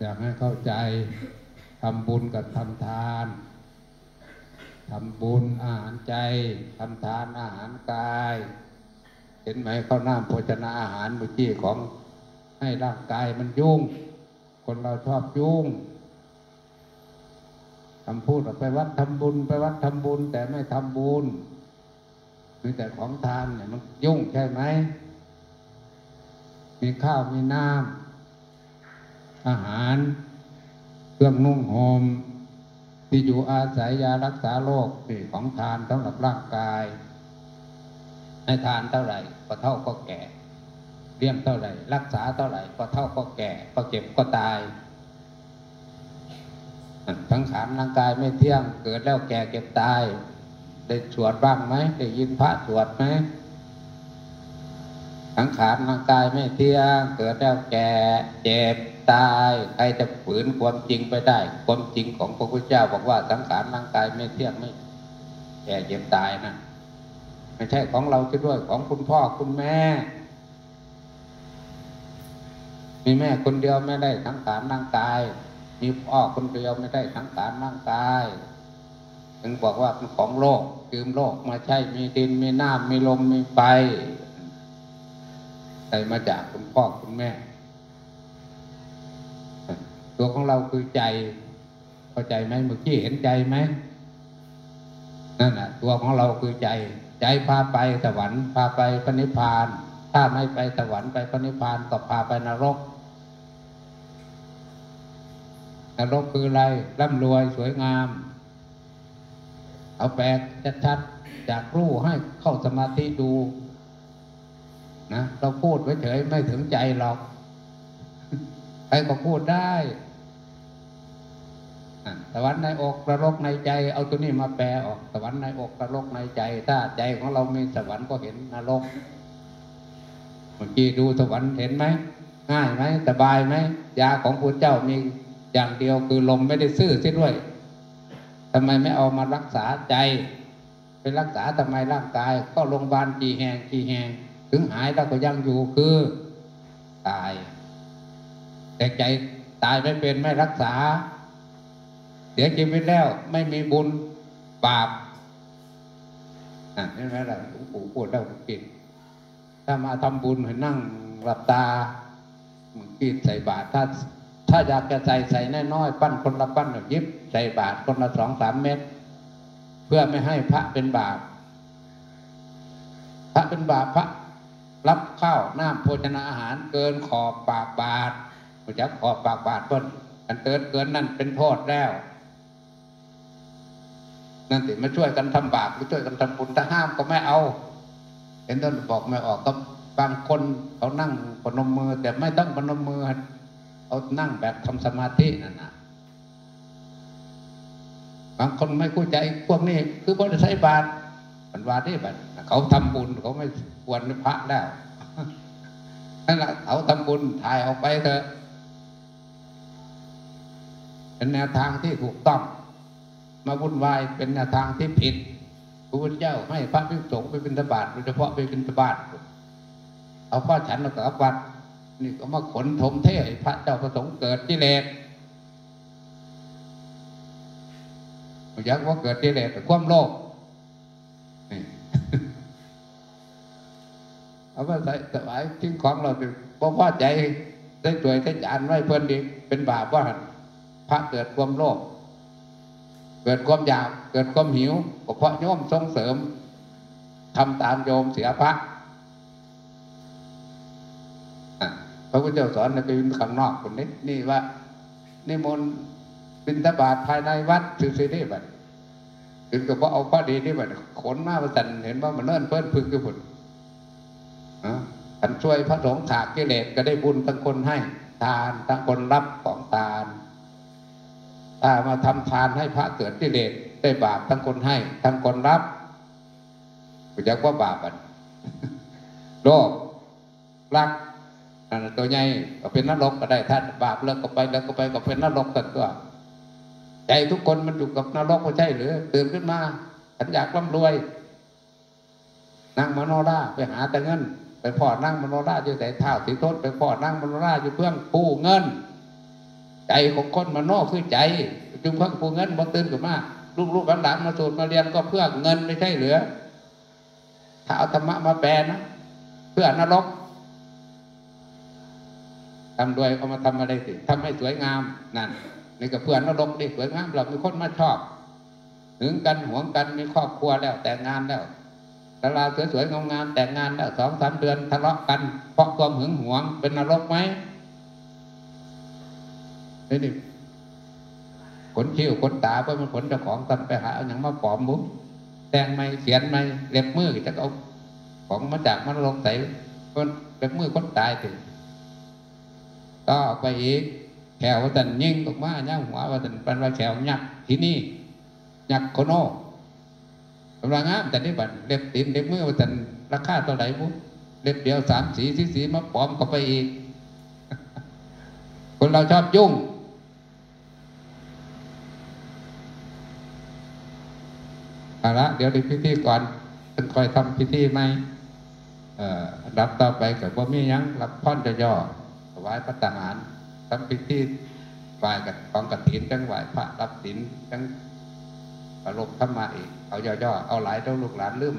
อยากให้เข้าใจทำบุญกับทำทานทำบุญอาหารใจทำทานอาหารกาย เห็นไหมข้าวหน้าโภชนาอาหารเมื่อกี้ของให้ร่างกายมันยุ่ง คนเราชอบยุ่งคำพูดไปวัดทำบุญ ไปวัดทำบุญ แต่ไม่ทำบุญมีแต่ของทานเนี่ยมันยุ่งใช่ไหมมีข้าวมีน้ำ อาหาร เครื่องนุ่งห่มที่อยู่อาศัยยารักษาโรคนี่ของทานสำหรับร่างกาย ให้ทานเท่าไหร่ก็เท่าก็แก่เลี้ยงเท่าไหร่ รักษาเท่าไหร่ก็เท่าก็แก่ก็เจ็บก็ตายสังขารร่างกายไม่เที่ยง เกิดแล้วแก่เก็บตาย ได้สวดบ้างไหมได้ยินพระสวดไหม สังขารร่างกายไม่เที่ยงเกิดแล้วแก่เจ็บตายใครจะฝืนความจริงไปได้ ความจริงของพระพุทธเจ้าบอกว่าสังขารร่างกายไม่เที่ยงไม่แก่เจ็บตายนะไม่ใช่ของเราจะด้วยของคุณพ่อคุณแม่ มีแม่คนเดียวไม่ได้สังขารร่างกาย มีพ่อคนเดียวไม่ได้สังขารร่างกายถึงบอกว่าเป็นของโลกคืมโลกมาใช่มีดินมีน้ำมีลมมีไฟ ใส่มาจากคุณพ่อคุณแม่ ตัวของเราคือใจเข้าใจไหมเมื่อกี้เห็นใจไหมนั่นแหะตัวของเราคือใจ ใจพาไปสวรรค์พาไปพระนิพพาน ถ้าไม่ไปสวรรค์ไปพระนิพพานก็พาไปนรกนรกคืออะไรร่ำรวยสวยงาม เอาแปลกชัดๆจากรู้ให้เข้าสมาธิดู นะเราพูดไวเฉยไม่ถึงใจหรอกใครก็พูดได้สวรรค์ในอกนรกในใจ เอาตัวนี้มาแปลออก สวรรค์ในอกนรกในใจ ถ้าใจของเรามีสวรรค์ก็เห็นนรกเมื่อกี้ดูสวรรค์เห็นไหมง่ายไหมสบายไหมยาของพระเจ้ามีอย่างเดียวคือลมไม่ได้ซื่อเสียด้วยทำไมไม่เอามารักษาใจ ไปรักษาทำไมร่างกาย ก็โรงพยาบาลกี่แห่งกี่แห่ง ถึงหายแล้วก็ยังอยู่คือตาย แต่ใจตายไม่เป็นไม่รักษา เสียชีวิตแล้วไม่มีบุญบาปอะนี่ไหมล่ะหลวงปู่พูดแล้วกินถ้ามาทำบุญให้นั่งหลับตากินใส่บาตรถ้าถ้าอยากจะใส่ใส่น้อยๆปั้นคนละปั้นยิบใส่บาตรคนละสองสามเม็ดเพื่อไม่ให้พระเป็นบาปพระเป็นบาปพระ รับข้าวน้ำโภชนาอาหารเกินขอบปากบาทรู้จักขอบปากบาทเพิ่นกันเกินเกินนั่นเป็นโทษแล้วนั่นสิมาช่วยกันทำบาปมาช่วยกันทำบุญถ้าห้ามก็ไม่เอา เห็นท่านบอกไม่ออกก็บางคนเขานั่งปนมมือ แต่ไม่ต้องปนมมือเขานั่งแบบทำสมาธินั่นนะบางคนไม่เข้าใจพวกนี้ คือบริษัทบาตรมันวาที่บัต เขาทำบุญเขาไม่ควรพระแล้วนั่นแหละเขาทำบุญถ่ายออกไปเถอะเป็นแนวทางที่ถูกต้อง มาวุ่นวายเป็นแนวทางที่ผิดพระพุทธเจ้าให้พระภิกษุไปเป็นตบาทโดยเฉพาะไปเป็นตบาทเอาพ่อฉันแล้วก็เอาวัดนี่ก็มาขนถมเทพระเจ้าประสงค์เกิดกิเลสอยากว่าเกิดกิเลสความโลภ เอาว่าใส่สบายทิ้งของเราเพราะว่าใจได้สวยได้จานไว้เพื่อนดีเป็นบาปว่าพระเกิดความโลภเกิดความอยากเกิดความหิวก็เพราะโยมส่งเสริมทำตามโยมเสียพระพระพุทธเจ้าสอนในไปวินข้างนอกคนนี้นี่ว่านี่มนบินทบาทภายในวัดสื่อสิได้บัดถึงกับว่าเอาพระดีนี่บัดขนมาประสันเห็นว่ามันเลื่อนเพิ่นพึกคือผล ท่านช่วยพระสงฆ์ถากกิเลสก็ได้บุญทั้งคนให้ทานทั้งคนรับของทาน ถ้ามาทำทานให้พระเกิดกิเลสได้บาปทั้งคนให้ ทั้งคนรับกูจะว่าบาปอะโลภรักนั่นตัวใหญ่ก็เป็นนรกก็ได้ถ้านบาปเลิกก็ไปเลิกก็ไปก็เป็นนรกตันตัวใจทุกคนมันอยู่กับนรกไม่ใช่หรือตื่นขึ้นมาฉันอยากร่ำรวยนั่งมโนราไปหาแต่เงิน ไปพ่อนั่งมโนราอยู่แต่เท้าสีทศไปพ่อนั่งมโนราอยู่เพื่องกู้เงิน ใจของคนมโนคือใจจึงเพิ่งปูเงินมาตื่นขึ้นมาลูกๆหลานๆมาสูตรมาเรียนก็เพื่อเงินไม่ใช่เหรือ ถ้าเอาธรรมะมาแปลนะเพื่อนรกทำด้วยเอามาทำอะไรสิทำให้สวยงามนั่นนี่ก็เพื่อนรกดิสวยงามเรามีคนมาชอบ ถึงกันหวงกันมีครอบครัวแล้วแต่งงานแล้ว ดาราสวยๆงามๆแต่งงานแล้วสองสามเดือนทะเลาะกันเพราะความหึงหวงเป็นนรกไหมนี่นี่ขนคิ้วขนตาเพื่อมันขนเจ้าของตันไปหาเอาอย่างมาปลอมบุ้แต่งไม่เขียนไม่เล็บมือจะเอาของมาจากมันลงใส่คนเล็บมือคนตายถึงก็ออกไปอีกแขวว่าตันยิ่งออกมาเนี่ยหัวว่าตันเป็นว่าแขวยักษ์ที่นี่ยักษ์โคโน กำลังงามแต่นี่บัดเล็บตีนเล็บมือว่าตันราคาเท่าไหร่บุเล็บเดียวสามสีสีสีมาปลอมเข้าไปอีก คนเราชอบยุ่ง เอาละเดี๋ยวดูพิธีก่อนเป็นคอยทำพิธีไหมรับต่อไปกับว่ามียังรับพ่อนจะย่อถวายพระทหารทำพิธีไหวกับของกฐินจังไหวพระรับศีลจัง ประลบธรรมะอีกเอาย่อๆเอาหลายเจ้าลูกหลานลืม